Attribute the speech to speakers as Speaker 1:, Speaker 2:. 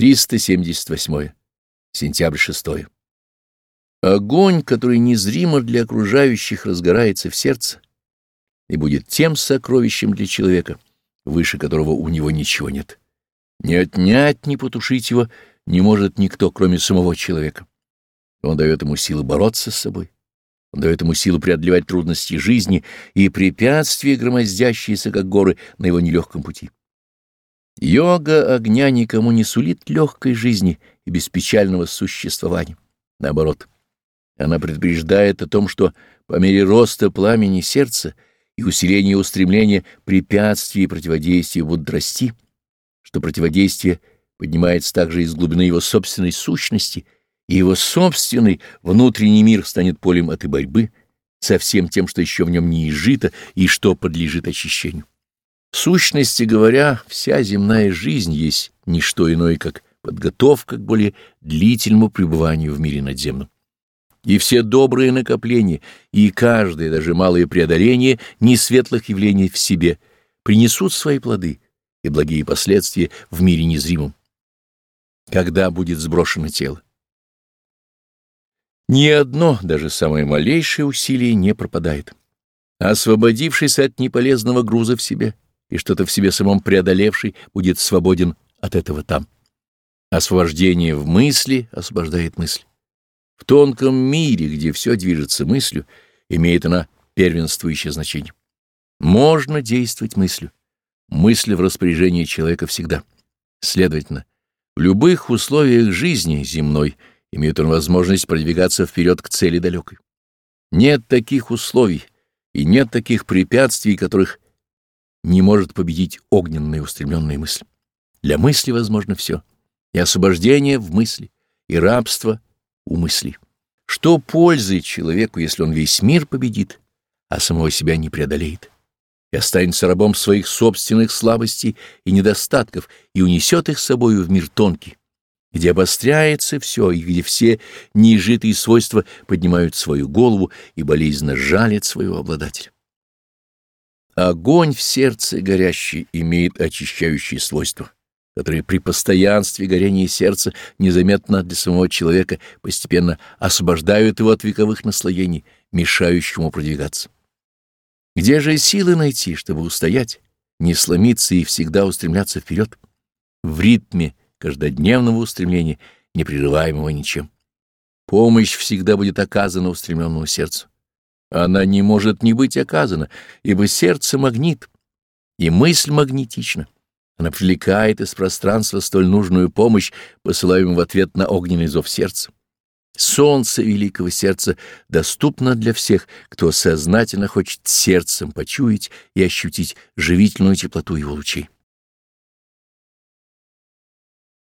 Speaker 1: 378. Сентябрь 6. Огонь, который незримо для окружающих разгорается в сердце и будет тем сокровищем для человека, выше которого у него ничего нет. Не отнять, не потушить его не может никто, кроме самого человека. Он дает ему силы бороться с собой. Он дает ему силу преодолевать трудности жизни и препятствия, громоздящиеся, как горы, на его нелегком пути. Йога огня никому не сулит легкой жизни и беспечального существования. Наоборот, она предупреждает о том, что по мере роста пламени сердца и усиления устремления препятствия и противодействия будут расти, что противодействие поднимается также из глубины его собственной сущности, и его собственный внутренний мир станет полем этой борьбы со всем тем, что еще в нем не изжито и что подлежит очищению. В сущности говоря, вся земная жизнь есть не что иное, как подготовка к более длительному пребыванию в мире надземном. И все добрые накопления, и каждое, даже малое преодоление несветлых явлений в себе принесут свои плоды и благие последствия в мире незримом. Когда будет сброшено тело? Ни одно, даже самое малейшее усилие не пропадает. Освободившись от неполезного груза в себе, и что-то в себе самом преодолевший будет свободен от этого там. Освобождение в мысли освобождает мысль. В тонком мире, где все движется мыслью, имеет она первенствующее значение. Можно действовать мыслью. Мысль в распоряжении человека всегда. Следовательно, в любых условиях жизни земной имеет он возможность продвигаться вперед к цели далекой. Нет таких условий и нет таких препятствий, которых не может победить огненная устремленная мысль. Для мысли возможно все, и освобождение в мысли, и рабство у мысли. Что пользы человеку, если он весь мир победит, а самого себя не преодолеет, и останется рабом своих собственных слабостей и недостатков, и унесет их с собою в мир тонкий, где обостряется все, и где все неизжитые свойства поднимают свою голову и болезненно жалят своего обладателя. Огонь в сердце горящий имеет очищающие свойства, которые при постоянстве горения сердца незаметно для самого человека постепенно освобождают его от вековых наслоений, мешающих ему продвигаться. Где же силы найти, чтобы устоять, не сломиться и всегда устремляться вперед? В ритме каждодневного устремления, не прерываемого ничем. Помощь всегда будет оказана устремленному сердцу. Она не может не быть оказана, ибо сердце магнит, и мысль магнетична. Она привлекает из пространства столь нужную помощь, посылаемую в ответ на огненный зов сердца. Солнце великого сердца доступно для всех, кто сознательно хочет сердцем почуять и ощутить живительную теплоту его лучей.